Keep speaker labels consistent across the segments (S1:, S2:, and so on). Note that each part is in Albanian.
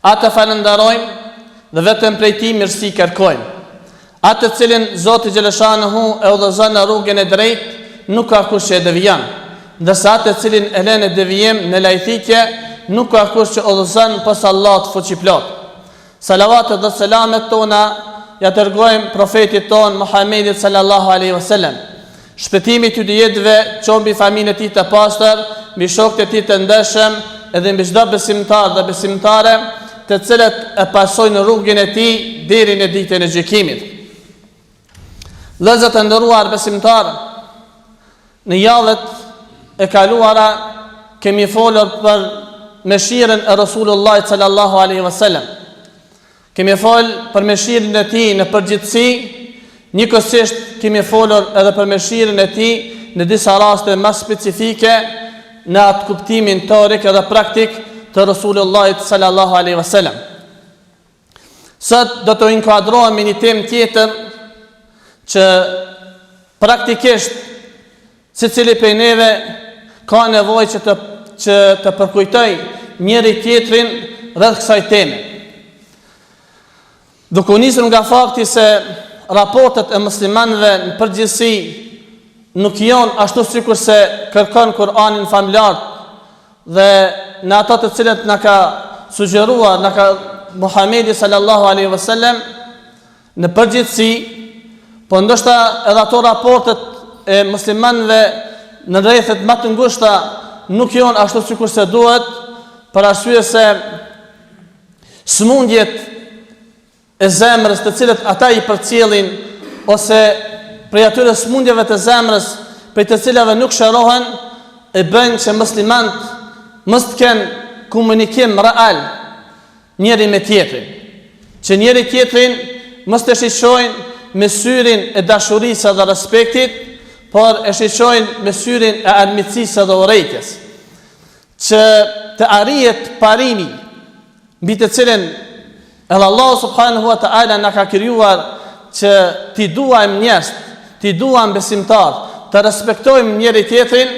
S1: Atë falënderojmë dhe vetëm prej Tij mirësi kërkojmë. Atë të cilin Zoti xhaleshanehu e udhëzon në rrugën e drejtë, nuk ka kush që e devijon. Ndërsa atë të cilin e lë në devijim në lajthitje, nuk ka kush që udhëzon pos Allahut fuqiplot. Salavatet dhe selamet tona ja dërgojmë profetit tonë Muhammedit sallallahu alaihi wasallam. Shpëtimi i dy jetëve qoftë mbi familjen e tij të pastër, mbi shokët e tij të ndershëm edhe mbi çdo besimtar dhe besimtare të cilët e pasojnë rrugën e tij deri në ditën e gjykimit. Vëllezër të nderuar besimtarë, në javët e kaluara kemi folur për mëshirën e Resulullahit sallallahu alaihi wasallam. Kemi fol për mëshirën e Tij në përgjithësi, njëkohësisht kemi folur edhe për mëshirën e Tij në disa raste më specifike në atë kuptimin teorik edhe praktik të Resulullahit sallallahu alaihi wasallam. Sot do të inkuadrohemi në një temë tjetër që praktikisht Secili prej neve ka nevojë që të që të përkujtojë njëri-tjetrin rreth kësaj teme. Duke u nisur nga fakti se raportet e muslimanëve në përgjithësi nuk janë ashtu sikurse kërkon Kur'ani famëlartë dhe në ato të cilat na ka sugjeruar na ka Muhamedi sallallahu alaihi wasallam Në përgjithësi, po ndoshta edhe ato raportet e muslimanëve në rrethet më të ngushta nuk janë ashtu sikur se duhet, për arsye se smundjet e zemrës të cilat ata i përcjellin ose prej atyre smundjeve të zemrës prej të cilave nuk shërohen e bëjnë që muslimanët mos të kenë komunikim real njëri me tjetrin, që njëri tjetrin mos ta shiqojnë me syrin e dashurisë dhe respektit, por e shiqojnë me syrin e armiqësisë dhe urrejtjes, që të arrihet parimi mbi të cilën edhe Allahu subhanahu wa taala na ka krijuar që t'i duajmë njerëzit, t'i duam besimtarët, të respektojmë njëri tjetrin,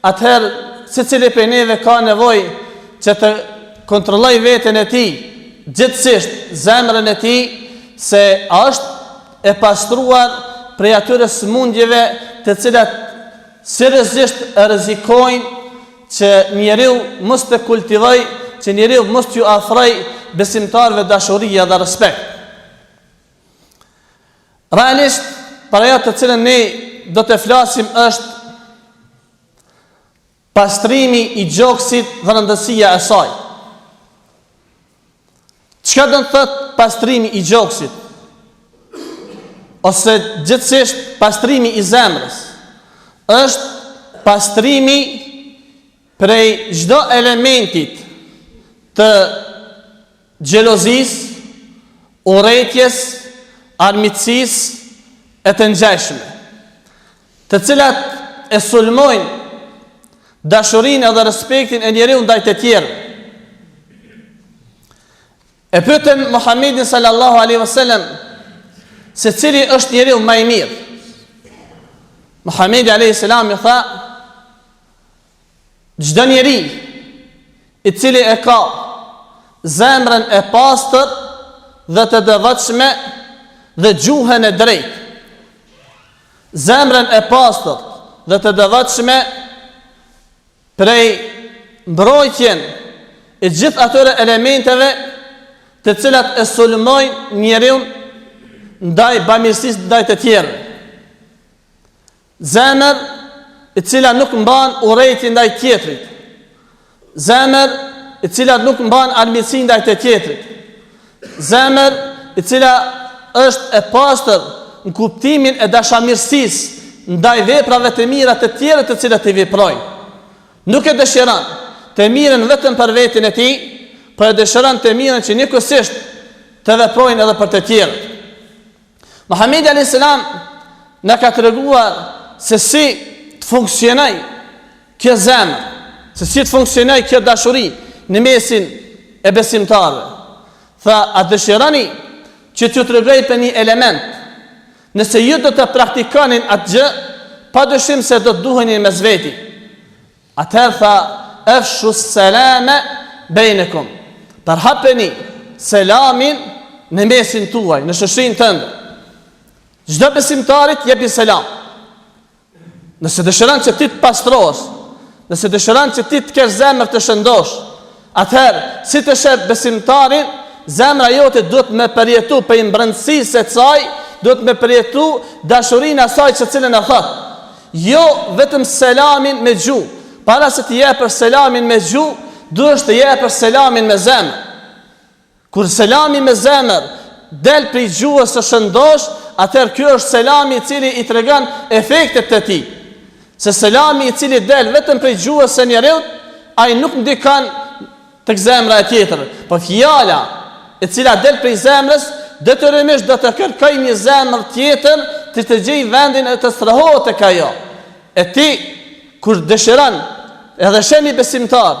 S1: atëherë secili prej neve ka nevojë që të kontrollojë veten e tij, gjithësisht zemrën e tij, se a është e pastruar prej atyre sëmundjeve të cilat seriozisht e rrezikojnë që njeriu mos të kultivoj, që njeriu mos t'ju afroj besimtarëve dashuri edhe respekt. Realisht, për ajo të cilën ne do të flasim është pastrimi i gjoksit dhe rëndësia e saj. Çka do të thotë pastrimi i gjoksit? Ose gjithsesi pastrimi i zemrës? është pastrimi prej çdo elementit të xhelozisë, urrejtjes, armiqësisë e të ngjashme, të cilat e sulmojnë dashurinë dhe respektin e njeriu ndaj të tjerëve. E pyetën Muhamedin sallallahu alaihi wasallam se cili është njeriu më i mirë. Muhamedi alaihi salam i tha Çdo njeri i cili e ka zemrën e pastër dhe të devotshme dhe gjuhën e drejtë. Zemrën e pastër dhe të devotshme prej mbrojtjen e gjithë atyre elementeve të cilat e sulmojnë njeriun ndaj bamirësisë ndaj të tjerëve. Zemër e cila nuk mban urrejtje ndaj tjetrit. Zemër e cila nuk mban armiqësi ndaj të tjetrit. Zemër e cila është e pastër në kuptimin e dashamirësisë ndaj veprave të mira të tjerët të cilat i veprojnë. Nuk e dëshiron të mirën vetëm për veten e tij, por e dëshiron të mirën që njëkohësisht të veprojnë edhe për të tjerët. Muhamedi alayhis salam na ka treguar se si të funksionojë kjo zemër, se si të funksionojë kjo dashuri në mesin e besimtarëve. Tha, a dëshironi që t'ju tregoj për një element? Nëse ju do të praktikonin atë gjë, pa dyshim se do të duheni mes veti. Atëherë tha, Efshu s-selame bejnekum, Përhapeni selamin në mesin tuaj, në shoqërinë tënde. Çdo besimtarit jepi selam. Nëse dëshiron që ti të pastrohesh, nëse dëshiron që ti të kesh zemër të shëndoshë, Atëherë, si ta sheh besimtarin, zemra jote duhet me përjetu prej brendësisë saj, duhet me përjetu dashurinë e asaj të cilën e thotë. Jo vetëm selamin me gjuhë, para se të jepësh selamin me gjuhë, duhet të jepësh selamin me zemër. Kur selami me zemër del prej gjuhës së shëndoshë, atëherë ky është selami i cili i tregon efektet e tij. Se selami i cili del vetëm prej gjuhës së njeriut, ai nuk ndikon tek zemra e tjetrit, por fjala e cila del prej zemrës detyrimisht do të kërkojë një zemër tjetër që të gjejë vendin e të strehohet tek ajo. E ti kur dëshiron edhe sheh një besimtar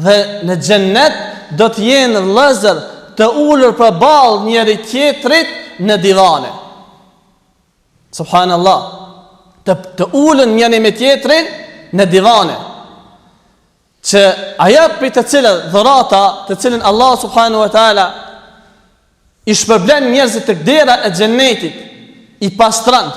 S1: Dhe në Xhennet do të jenë vëllezër të ulur përballë njëri-tjetrit në divane. Subhanallah. Të ulen njëri me tjetrin në divane. Që ajo për të cilën dhurata, të cilën Allahu subhanahu wa taala i shpërblen njerëzit te dera e xhennetit, i pastron.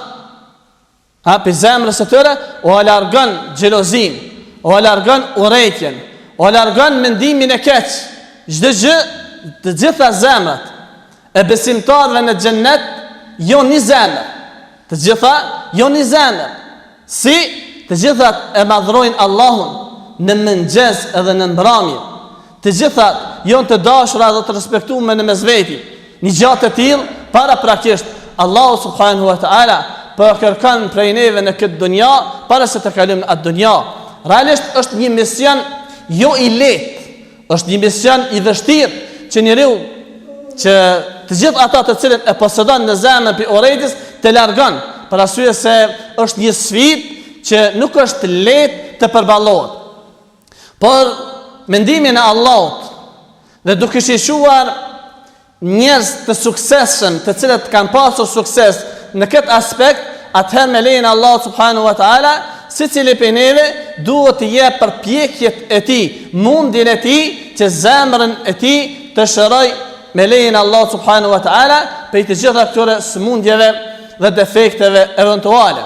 S1: Ha, prej zemrës së tyre, ua largon xhelozinë, ua largon urrejtjen, ua largon mendimin e keq. Çdo gjë, të gjitha zemrat e besimtarëve në xhennet janë një zemër. Të gjitha janë një zemër. Se të gjitha e madhrojnë Allahun në mëngjes edhe në mbrëmje. Të gjitha janë të dashura dhe të respektume në mes veti. Një gjë të tillë para praktikisht Allahu subhanahu wa taala po e kërkon prej neve në këtë dunja para se të kalojmë në atë dunja. Realisht është një mision jo i lehtë. Është një mision i vështirë që njeriu që të gjithë atë të cilën e posedon në zemrën prej urrejtjes ta largon, për arsye se është një sfidë që nuk është lehtë të përballohet. Por me ndihmën e Allahut dhe duke shikuar njerëz të suksesshëm, të cilët kanë pasur sukses në këtë aspekt, atëherë me lejen e Allahut subhanahu wa taala, secili prej neve duhet të jep përpjekjet e tij, mundin e tij që zemrën e tij ta shërojë me lejen e Allahut subhanahu wa taala prej të gjitha këtyre sëmundjeve dhe defekteve eventuale.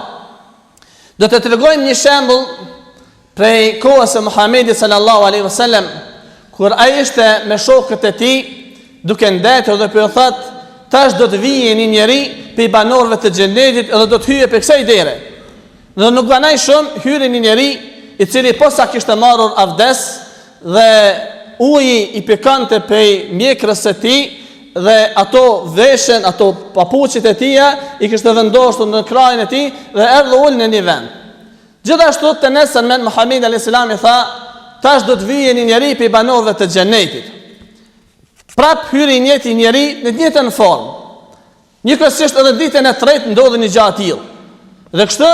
S1: Do të tregojmë një shembull Prej kohës së Muhamedit sallallahu alaihi wasallam, kur ai ishte me shokët e tij, duke ndejtur dhe po ju thotë, tash do të vijë një njeri prej banorëve të xhennetit dhe do të hyjë prej kësaj dere. Dhe nuk vonoi shumë, hyri një njeri i cili posa kishte marrur avdes dhe uji i pikonte prej mjekrës së tij dhe ato veshen, ato papuçet e tija i kishte vendosur në krahun e tij dhe erdh u ul në një vend. Gjithashtu të nesërmen Muhamedi alayhis salam i tha, tash do të vijë një njeri prej banorëve të xhenetit. Prap hyri i njëjti njeri në të njëjtën formë. Njëkohësisht edhe ditën e tretë ndodhi një gjë e tillë. Dhe kështu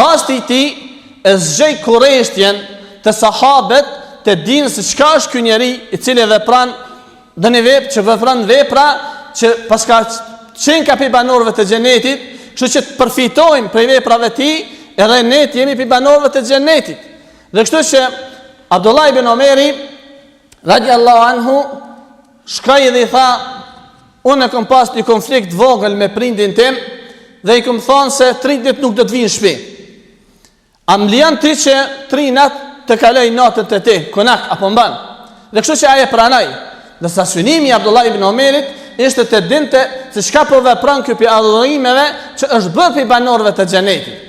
S1: rasti i tij e zgjoi kurreshtjen te sahabët të dinë se çka është ky njeri i cili e vepron ndonjë vepër që vepron vepra që paska, qenka pi banorëve të xhenetit, kshtu që të përfitojmë prej veprave tij, edhe ne të jemi pi banorëve të xhenetit. Dhe kështu që Abdullah ibn Omeri, radi Allahu anhu, shkoi edhe i tha, unë e kom pas një konflikt vogël me prindin tim, dhe i kom thonë se tri dit nuk do të vij n'shpi. A më lejon ti që tri nat të kaloj natën te ti, konak apo mban? Dhe kështu që ai e pranoi. Ndërsa synimi i Abdullah ibn Omerit ishte të dinte se çka po vepron ky pi adhurimeve që është bërë pi banorëve të xhenetit.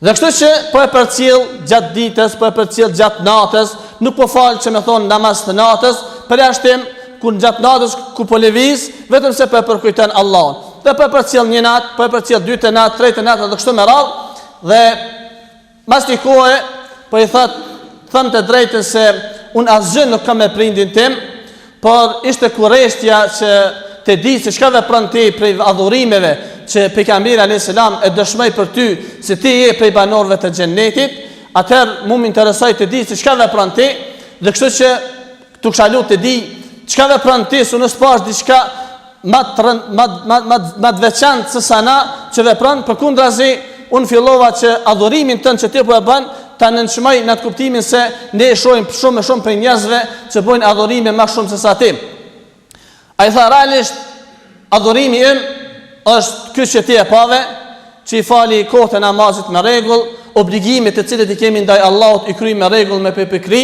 S1: Dhe kështu që po e përcjell gjatë ditës, po e përcjell gjatë natës, nuk po fal që me thonë namaz të natës, përjashtim kur gjatë natës kur po lëviz, vetëm se po e përkujton Allahun. Dhe po e përcjell një natë, po e përcjell dytë natë, tretë natë dhe kështu me radhë, Dhe mas një kohe po i thot, them të drejtën se unë asgjë nuk kam me prindin tim, por ishte kureshtja që të di se çka vepron ti prej adhurimeve që pejgamberi alejhi selam e dëshmoi për ty se ti je prej banorëve të xhennetit, atëherë mu më interesoi të di se çka vepron ti, dhe kështu që Tu kshalu të di, çka vepron ti, se un s'pash diçka ma të veçantë sesa na që veprojm, përkundrazi, unë fillova që adhurimin tënd që ti po e bën, ta nënçmoj në atë kuptimin se ne e shohim shumë e shumë prej njerëzve që bëjnë adhurime më shumë se sa ti. Ai tha realisht adhurimi im është ky që ti e pave, që i fali kohët e namazit me rregull, obligimet të cilat i kemi ndaj Allahut i kryj me rregull me përpikëri,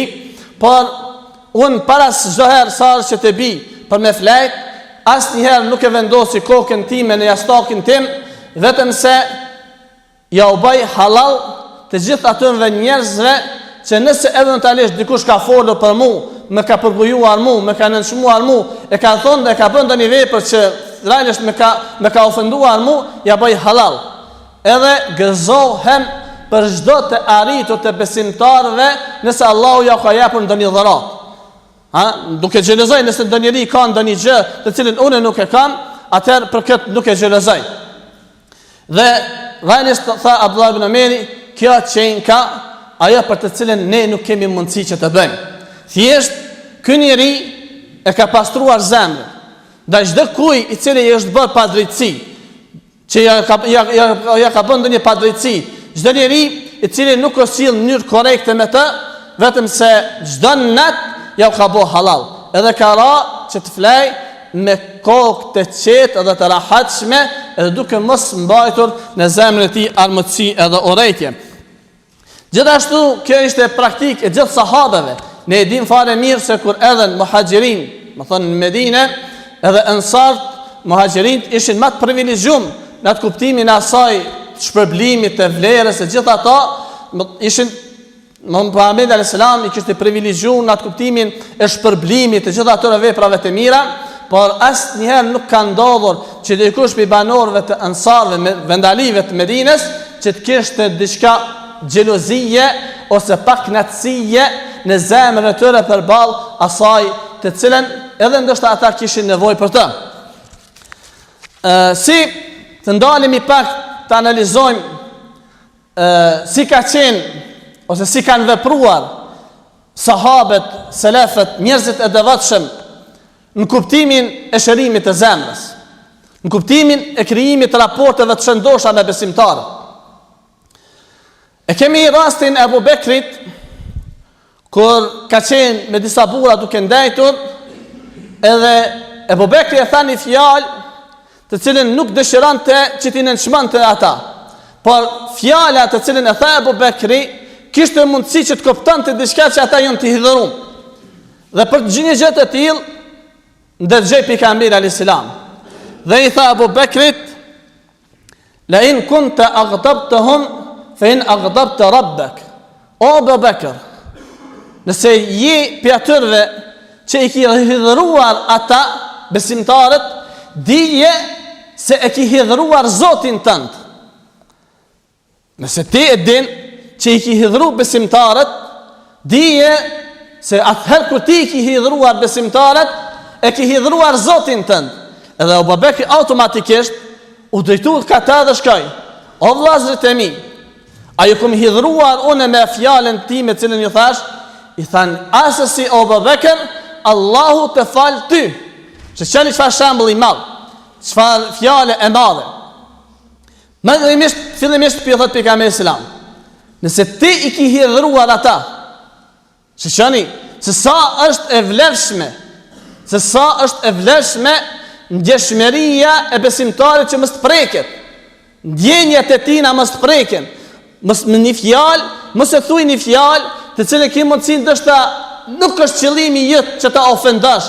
S1: por un para çdo herë sa është që të bi për me flejt, asnjëherë nuk e vendosi kokën time në jastakin tim, vetëm se Jau bëj hallall të gjithë atyre njerëzve që nëse eventualisht dikush ka folur për mu, më ka përgojuar mu, më ka nënçmuar mu, e ka thonë dhe ka bë ndonjë vepër që realisht më ka, më ka ofenduar mu, ja bëj hallall. Edhe gëzohem për çdo të arritur të besimtarëve nëse Allahu jau ka japur ndonjë dhuratë. Ha, nuk e xhelozoj nëse ndonjëri ka ndonjë gjë të cilën unë nuk e kam, atëherë për këtë nuk e xhelozoj. Dhe realisht tha Abdullah ibn Omeri, kjo qenka ajo për të cilën ne nuk kemi mundësi që të bëjmë. Thjesht, ky njeri e ka pastruar zemrën ndaj çdo kuj i cili i është bërë padrejtësi, që ja ka, ja, ja, ja ka bë ndonjë padrejtësi, çdo njeri i cili nuk u sjell në mënyrë korrekte me të, vetëm se çdo natë jau ka bo hallall, edhe ka ra që të flejë, me kokë të qetë dhe të rahatshme edhe duke mos mbajtur në zemrën e tij armiqësi edhe urrejtje. Gjithashtu kjo ishte praktikë e gjithë sahabeve. Ne e dimë fare mirë se kur erdhën muhaxhirët, domethënë në Medinë, edhe ensarët, muhaxhirët ishin ma të privilegjum në atë kuptimin e asaj shpërblimit të vlerës e gjithë ata ishin Muhamedi alejhi selam i kishte privilegjuar në atë kuptimin e shpërblimit të gjitha atyre veprave të mira, por asnjëherë nuk ka ndodhur që dikush prej banorëve të Ansarëve, vendalive të Medinës që të kishte diçka xhelozie ose pak natësie në zemrën e tyre përballë asaj të cilën edhe ndoshta ata kishin nevojë për të. Ë si të ndalemi pak të analizojmë si ka qenë ose si kanë vepruar sahabët, selefët, njerëzit e devotshëm në kuptimin e shërimit të zemrës, në kuptimin e krijimit të raporteve të shëndosha me besimtarët. E kemi rastin e Abu Bekrit, Kur ka qenë me disa burra duke ndejtur, edhe Ebu Bekri e tha një fjalë të cilën nuk dëshironte që t'i nënçmonte ata. Por fjala të cilën e tha Ebu Bekri, kishte mundësi që të kuptonte diçka që ata janë të hidhërum. Dhe për një gjë të tillë, dëgjoi Pejgamberi a.s. Dhe i tha Ebu Bekrit, Le in kunte agdabtehum, fe in agdabte rabbek. O Abu Bekër, nëse je prej atyre që i ki hidhëruar ata besimtarët, dije se e ki hidhëruar Zotin tënd. Nëse ti e din që i ki hidhru besimtarët, dije se atëherë kur ti i ki hidhruar besimtarët, e ki hidhruar Zotin tënd. Edhe Abu Bekri automatikisht u drejtu kah ta dhe shkoi. O vllazërit e mi, a ju kam hidhruar unë me fjalën time të cilën ju thash? I than asesi o Abu Bekr, Allahu të fal ty. Shiqoni çfarë shembull i madh, çfarë fjale e madhe. Në në imisht, fillimisht po i thotë Pejgamberi alejhi selam. Nëse ti i ki hidhruar ata, shiqoni, se sa është e vlefshme, se sa është e vlefshme ndjeshmeria e besimtarit që mos të preket, ndjenjat e tina mos të preken, Mos me një fjalë, mos e thuaj një fjalë, të cilën ke mundësi ndoshta nuk është qëllimi yt që ta ofendosh.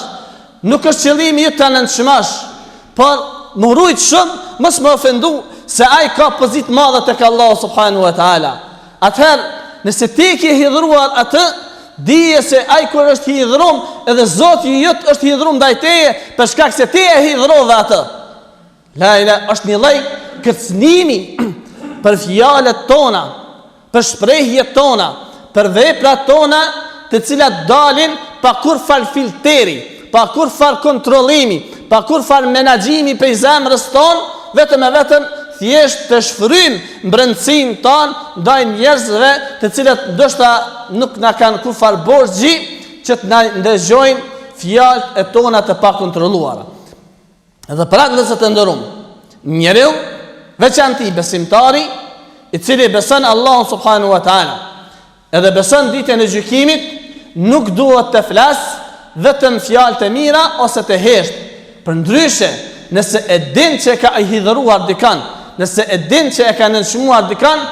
S1: Nuk është qëllimi yt ta nënçmosh. Por me rujt shumë, mos me ofendu se ai ka pozitë të madhe tek Allahu subhanahu wa taala. Atëherë, nëse ti ke hidhëruar atë, dije se ai kur është hidhërum, edhe Zoti yt është hidhërum ndaj teje, për shkak se ti e hidhërove atë. La ila është një lloj kërcënimi për fjalët tona, për shprehjet tona, për veprat tona, të cilat dalin pa kurrfarë filteri, pa kurrfarë kontrollimi, pa kurrfarë menaxhimi prej zemrës tonë, vetëm e vetëm thjesht të shfryjmë brendësinë tonë ndaj njerëzve të cilët ndoshta nuk na kanë kurrfarë borxhi që të na ndëgjojnë fjalët e tona të pakontrolluara. Dhe pra vëllezër të nderuam, njeriu veçanti, besimtari i cili beson Allahun subhanahu wa taala, edhe beson ditën e gjykimit, nuk duhet të flasë vetëm fjalë të mira ose të heshtë. Përndryshe, nëse e din që e ka hidhëruar dikën, nëse e din që e ka nënçmuar dikën,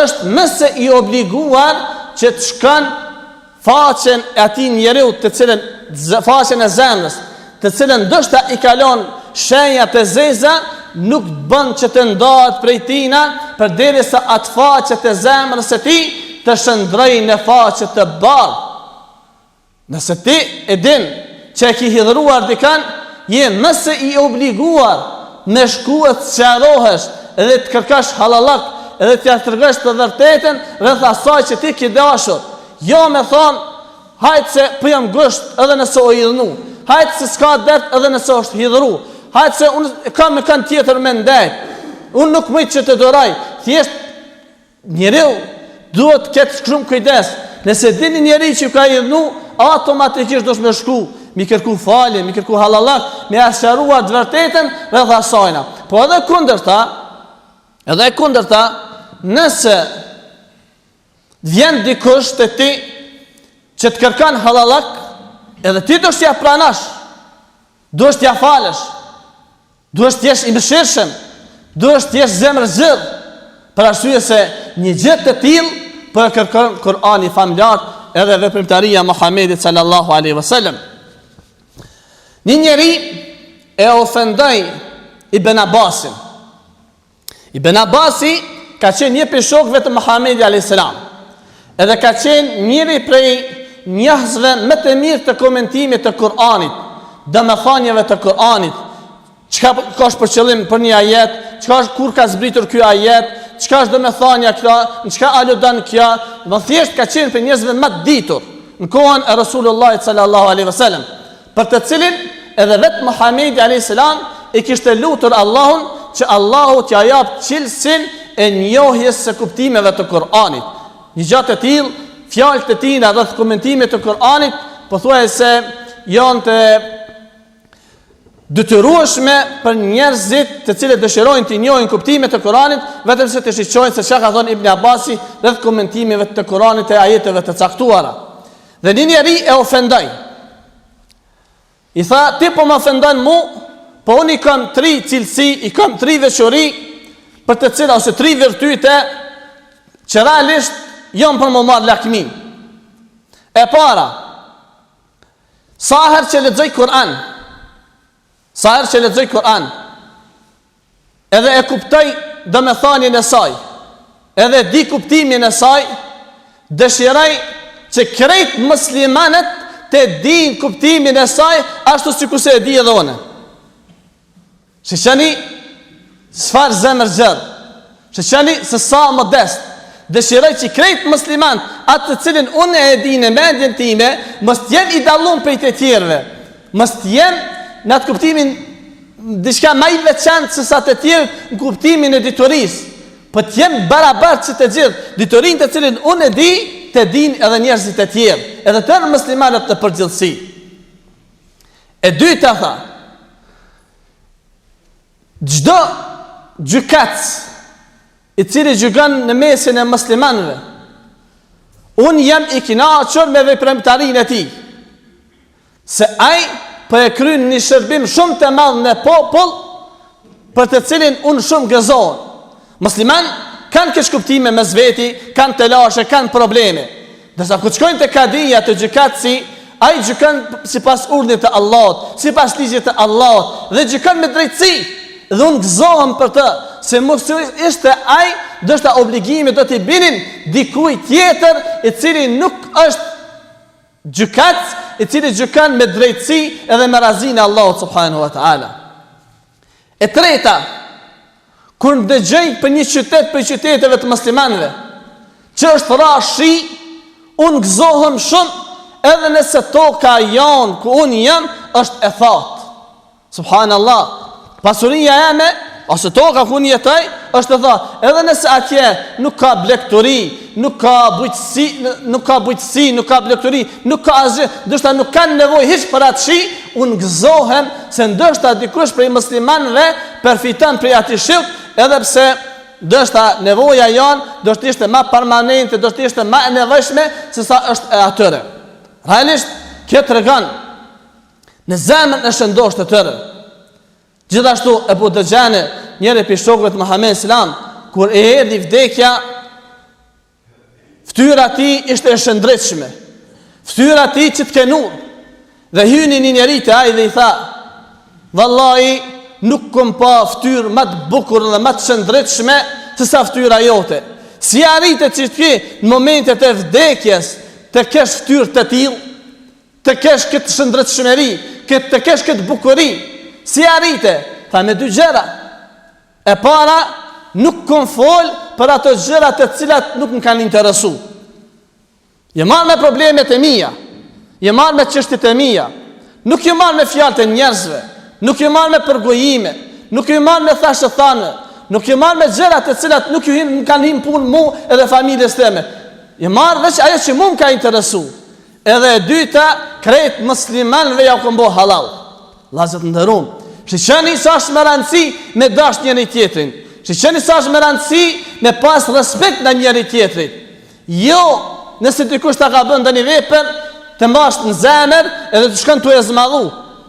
S1: është më se i obliguar që të shkojë faqen e atij njeriu të cilën faqen e zemrës, të cilën ndoshta i ka lanë shenja të zeza, nuk bën që të ndahet prej tina, përderisa atë faqe të zemrës së tij të shndërrojë në faqe të bardhë. Nëse ti e din që e ki hidhëruar dikën, je më se i obliguar me shku e të sqarohesh dhe të kërkosh hallallëk dhe t'ia tregosh të vërtetën rreth asaj që ti ke dashur. Jo me thonë, hajt se po jam ngusht edhe nëse u hidhnu, hajt se s'ka dert edhe nëse është hidhëru, hajt se unë kam me kan tjetër me ndejt, unë nuk muj që ta duroj, thjesht Njeriu duhet të ketë shumë kujdes. Nëse din njeri që e ka idhnu, automatikisht duhet me shku, me i kërku falje, me i kërku hallallëk, me ia sqaru të vërtetën rreth asajna. Po edhe e kundërta, edhe e kundërta, nëse vjen dikush te ti që të kërkon hallallëk, edhe ti duhet t'ia pranosh, duhet t'ia falësh, Duhesh të jesh i mëshirshëm, duhesh të jesh zemërgjerë, për arsye se një gjë të tillë po e kërkon Kur'ani famëlartë edhe veprimtaria e Muhamedit sallallahu alaihi wasallam. Një njeri e ofendoi Ibn Abbasin. Ibn Abasi ka qenë një prej shokëve të Muhamedit alayhis salam. Edhe ka qenë njëri prej njohësve më të mirë të komentimit të Kur'anit, domethënieve të Kur'anit. Çka ka është për qëllim për një ajet, çka është kur ka zbritur ky ajet, çka është domethënia kjo, në çka aludon kjo, me thjesht ka qenë prej njerëzve ma të ditur në kohën e Resulullah sallallahu alaihi wasallam. për të cilin edhe vetë Muhamedi alayhis salam i kishte lutur Allahun që Allahu t'ia japë cilësinë e njohjes së kuptimeve të Kur'anit. Një gjë e tillë, fjalët e tina rreth komentimit të Kur'anit pothuajse janë të detyrueshme për njerëzit të cilët dëshirojnë t'i njohin kuptimet e Kuranit, vetëm se të shiqojnë se çka ka thënë Ibn Abbasi rreth komentimeve të Kuranit të ajeteve të caktuara. Dhe një njeri e ofendoi. I tha, ti po më ofendon mu, po unë i kam tri cilësi, i kam tri veçori, për të cila, ose tri virtyte, që realisht, janë për m'u marrë lakmi. E para, sa herë që lexoj Kur'an, sa herë që lexoj Kur'an, Edhe e kuptoj domethënien e saj, edhe e di kuptimin e saj, dëshiroj që krejt muslimanët ta dinë kuptimin e saj ashtu sikurse e di edhe unë. Shiqeni, çfarë zemërgjerë, Shiqeni se sa modest, dëshiroj që krejt muslimanët atë të cilën unë e di në mendjen time, mos të jem i dallun prej të tjerëve, mos të jem në atë kuptimin diçka ma i veçantë se sa të tjerët në kuptimin e diturisë, po të jenë barabartë që të gjithë, diturinë të cilën unë e di, ta dinë edhe njerëzit e tjerë, edhe tërë muslimanët në përgjithësi. E dyta tha, Çdo gjykatës i cili gjykon në mesin e muslimanëve, unë jam i kënaqur me veprimtarinë e tij. Se ai po e kryen një shërbim shumë të madh në popull, për të cilin unë shumë gëzohem. Muslimanët kanë keqkuptime mes veti, kanë telashe, kanë probleme. Ndërsa kur shkojnë te kadia te gjykatësi, ai gjykon sipas urdhnit të Allahut, sipas ligjit të Allahut dhe gjykon me drejtësi. Dhe unë gëzohem për të, se mos ishte ai, ndoshta obligime do t'i binin dikujt tjetër, i cili nuk është gjykatës, i cili gjykon me drejtësi edhe me razinë e Allahut subhanahu wa taala. E treta, kur dëgjoj për një qytet prej qyteteve të muslimanëve që është ra shi, unë gëzohem shumë edhe nëse toka jonë ku unë jam është e thatë. Subhanallah, pasuria jeme, ose toka ku unë jetoj, është e thatë. Edhe nëse atje nuk ka blektori, nuk ka bujqësi, nuk ka bujqësi, nuk ka blektori, nuk ka asgjë, ndoshta nuk kanë nevojë hiç për atë shi, unë gëzohem se ndoshta dikush prej muslimanëve përfiton prej atij shiut, edhe pse ndoshta nevoja jonë, do të ishte më permanente, do të ishte më e nevojshme se sa është e atyre. Realisht kjo tregon ne zemrën e shëndoshë të tyre. Gjithashtu Ebu Duxhane njëri prej shokëve të Muhammed alejhi selam, kur i erdhi vdekja, ftyra e tij ishte e shëndritshme, ftyra e tij shkëlqenu, dhe hyni një njeri te ai dhe i tha, vallahi, nuk kom pa ftyrë më të bukur dhe më të shëndritshme, se sa ftyra jote. Si arrite që ti në momentet e vdekjes të kesh ftyrë të tillë, Të kesh këtë shëndritshmëri, këtë të kesh këtë bukuri, si arrite, tha me dy gjëra. E para, nuk kom fol për ato gjëra të cilat nuk më kanë interesu. Jom marrë me problemet e mia, jom marrë me çështjet e mia, nuk jom marrë me fjalët e njerëzve, nuk jom marrë me përgojime, nuk jom marrë me thashethane, nuk jom marrë me gjëra të cilat nuk jom hi, kanë hi n'punë mu edhe familjes teme. Jom marrë veç ajo që mu më ka interesu. Edhe e dyta, krejt muslimanëve ja kom bo hallall. Vllazë të nderuam, shiqeni sa është me rëndësi me dashtë njëri-tjetrin. Shiqeni sa është me rëndësi me pas respekt ndaj njëri-tjetrit. Jo, nëse dikush ta ka bë ndonjë vepër, të mbash në zemër edhe të shkon tu e zmadhu,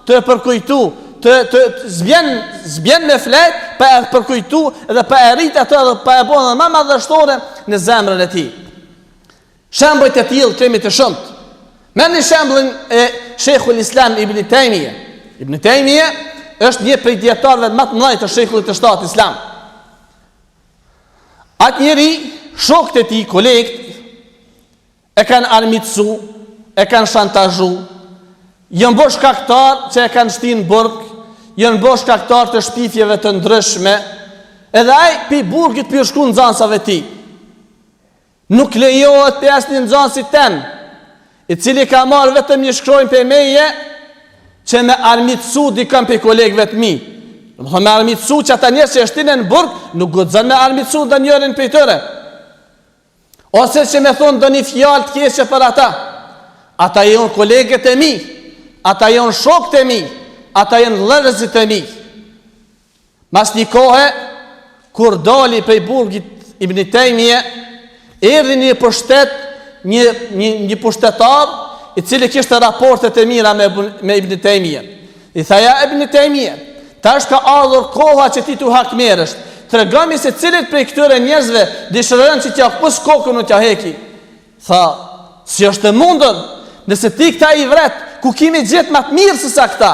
S1: tu e përkujtu, të të zbjen zbjen me flet pa e përkujtu dhe pa e rrit atë dhe pa e bo edhe më madhështore në zemrën e tij. Shembuj të tillë kemi të shumtë. Merrni shembullin e Sheikhul Islam Ibn Taymiyah. Ibn Taymiyah është një prej dietarëve më të mëdhenj të shekullit të 7 islam. Atë njeri, shokët e tij, kolegët, e kanë armiqësu, e kanë shantazhu, jonë bo shkaktar që e kanë shti n'burg, jonë bo shkaktar të shpifjeve të ndryshme, edhe ai pi burgit po u shkrun nxansave tij. Nuk lejohet prej asnjë nxënësi tem, i cili ka marrë vetëm një shkronjë prej meje, që me armiqësu dikën prej kolegëve të mi. Domethënë me armiqësu që ata njerëz që e shtinë në burg, nuk guxon me armiqësu ndonjërin prej tyre. Ose që me thonë ndonjë fjalë të keqe për ata. Ata janë kolegët e mi, ata janë shokët e mi, ata janë vëllezërit e mi. Mas një kohe, kur doli prej burgit Ibn Tejmije, erdhi një pushtet, një, një, një pushtetar, i cili kishte raportet e mira me, me Ibn Tejmije. I tha, ja Ibn Tejmije, tash ka ardhur koha që ti t'u hakmerresh, tregomi se cilit prej këtyre njerëzve, dëshiron që t'ja këpus kokën unë t'ja heki. Tha, si është e mundur, nëse ti këta i vret, ku ki me i gjet ma të mirë sesa këta?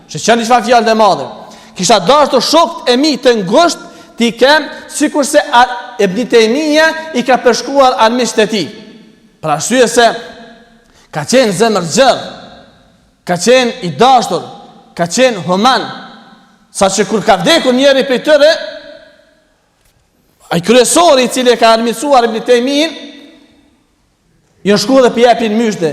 S1: Shiqoni çfarë fjale të madhe Kisha dashtur shokët e mi të ngushtë t'i kem sikurse Ibn Tejmije i ka përshkuar armiqtë e tij Për arsye se Ka qenë zemërgjerë Ka qenë i dashtur Ka qenë human Saqë kur ka vdekur njëri prej tyre Ai kryesori cili e ka armiqësuar Ibn Tejmijen Janë shku edhe p'i jepin myzhde.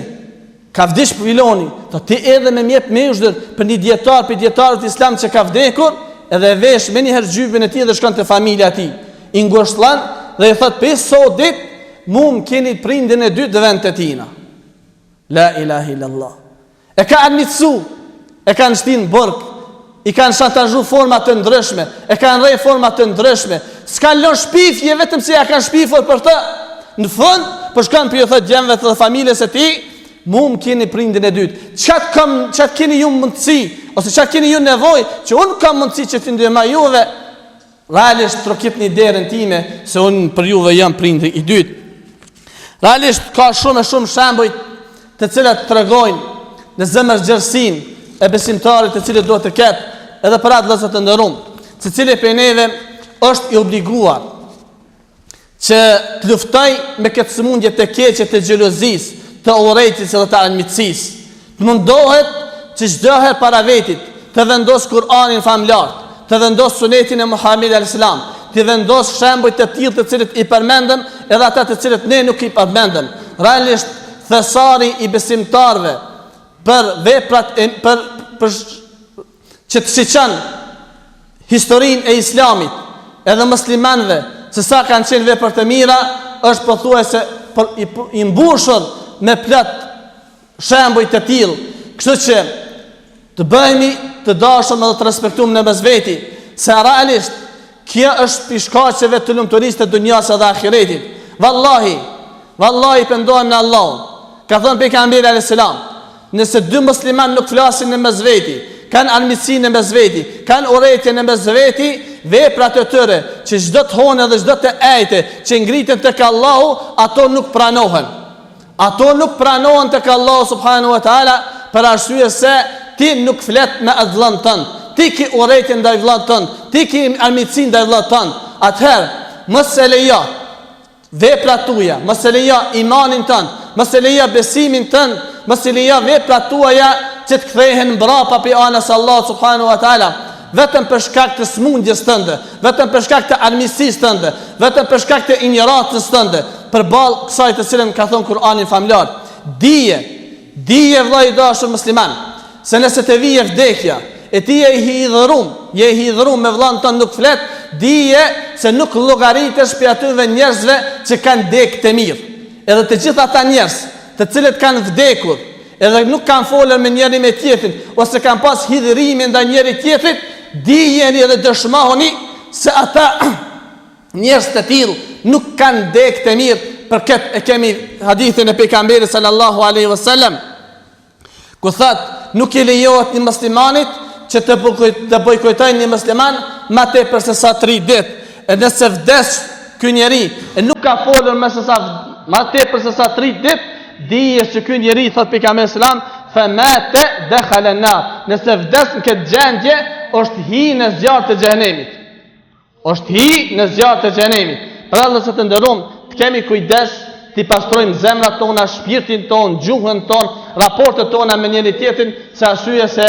S1: Ka vdek filoni. Tha ti erdhe me m'jep myzhde për një dijetar, prej dijetarëve islam që ka vdekur, edhe vesh menjëherë xhyben e tij dhe shkon te familja e tij. I ngushllon dhe i thotë prej sodit, mu më keni prindin e dytë në vend të tina. La ilahe il-lallah. E ka armiqësu, e kanë shtinë në burg, i kanë shantazhu forma të ndryshme, e kanë rrejë forma të ndryshme, s'kanë lënë shpifje vetëm se ja kanë shpifur për të, në fund, po shkon po ju thotë djemve dhe familjes së tij, mu më keni prindin e dytë, çka, kam, çka të keni ju mundësi, ose çka të keni ju nevojë, që unë kam mundësi që t'ju ndihmoj juve, Realisht trokitni derën time se unë për juve jam prindi i dytë. Realisht ka shumë e shumë shembuj të cilat tregojnë në zemërgjerësinë e besimtarit të cilët duhet të ketë edhe për atë vëllezër të nderum, secili prej neve është i obliguar Që të luftojë me këtë sëmundje të keqe të xhelozisë, të urrejtjes dhe të armiqësisë. Të mundohet që çdo herë para vetit të vendosë Kur'anin famëlartë, të vendosë Sunetin e Muhamedit alejhi selam, të vendosë shembuj të tillë të cilët i përmendëm edhe ata të cilët ne nuk i përmendëm. Realisht thesari i besimtarëve për veprat e për për që të shiqon historinë e Islamit edhe muslimanëve se sa kanë qenë vepër të mira, është pothuajse për i, i mbushur me plot shembuj të tillë. Kështu që të bëhemi të dashëm dhe të respektum në mes veti, se realisht Kjo është prej shkaqeve të lumturisë të dunjas edhe ahiretit. Vallahi, vallahi betohem në Allah. Ka thënë pejgamberi alayhis salam, nëse dy muslimanë nuk flasin në mes veti, kanë armiqësi në mes veti, kanë urrejtje në mes veti, veprat e tyre që çdo të hone dhe çdo të enjte që ngriten tek Allahu, ato nuk pranohen. Ato nuk pranohen tek Allahu subhanahu wa taala për arsye se ti nuk flet me vllaun tënd, ti ke urrejtje ndaj vllaut tënd, ti ke armiqësi ndaj vllaut tënd. Atëherë, mos e lejo veprat tuaja, mos e lejo imanin tënd, mos e lejo besimin tënd, mos e lejo veprat tuaja që të kthehen mbrapa prej anës së Allahut subhanahu wa taala. Vetëm për shkak të smundjes tënde, vetëm për shkak të armiqësisë tënde, vetëm për shkak të injorancës tënde, përballë kësaj të cilën ka thënë Kur'ani famëlartë, dije, dije vëllai i dashur musliman, se nëse të vije vdekja, e ti je i hidhërum, je i hidhërum me vëllanë tënd nuk flet, dije se nuk llogaritesh prej atyve njerëzve që kanë dekë të mirë. Edhe të gjithë ata njerëz, të cilët kanë vdekur, edhe nuk kanë folur me njëri me tjetrin, ose kanë pas hidhërime ndaj njëri tjetrit, dijeni dhe dëshmohoni se ata njerëz të tillë nuk kanë dek të mirë, për këtë e kemi hadithin e pejgamberit sallallahu alaihi wasallam, ku thotë, nuk i lejohet një muslimanit që ta bojkotojë një musliman ma tepër se sa 3 ditë, e nëse vdes ky njeri e nuk ka folur ma se sa ma tepër se sa 3 ditë, dije se ky njeri thotë pejgamberi alejhi selam fa mate dakhala nar nëse vdes në këtë gjendje ka me hi në zjarr të xhehenemit ka me hi në zjarr të xhehenemit pra vëllezër të nderum të kemi kujdes t'i pastrojmë zemrat tona shpirtin tonë gjuhën tonë raportet tona me njëri tjetrin se arsye se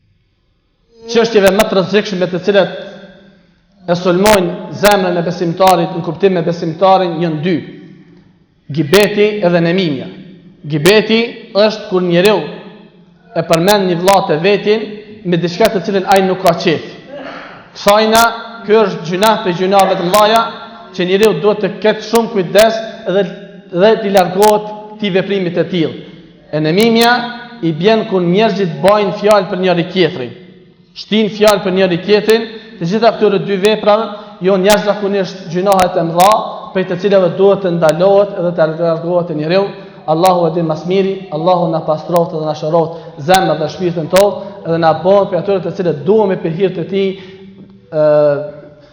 S1: çështjeve më të rrezikshme të cilat e sulmojnë zemrën e besimtarit në kuptim me besimtarin janë dy. Gibeti edhe nemimja. Gibeti është kur njeriu e përmend një vëlla të vetin me diçka të cilën ai nuk ka qejf. Sajna, ky është gjynah prej gjynaheve të mëdha që njeriu duhet të ketë shumë kujdes dhe t'i largohet këtij veprimit të tillë. E nemimja i bjen kur njerëzit bajnë fjalë për njëri tjetrin, shtin fjalë për njëri tjetrin, të gjitha këtyre dy veprave janë jashtëzakonisht gjynahe të mëdha, prej të cilave duhet të ndalohet dhe të largohet njeriu. Allahu e din ma s'miri, Allahu na pastroftë dhe na shëroftë zemrat dhe shpirtin tonë dhe na bëftë prej atyre të cilët duhemi për hir të tij,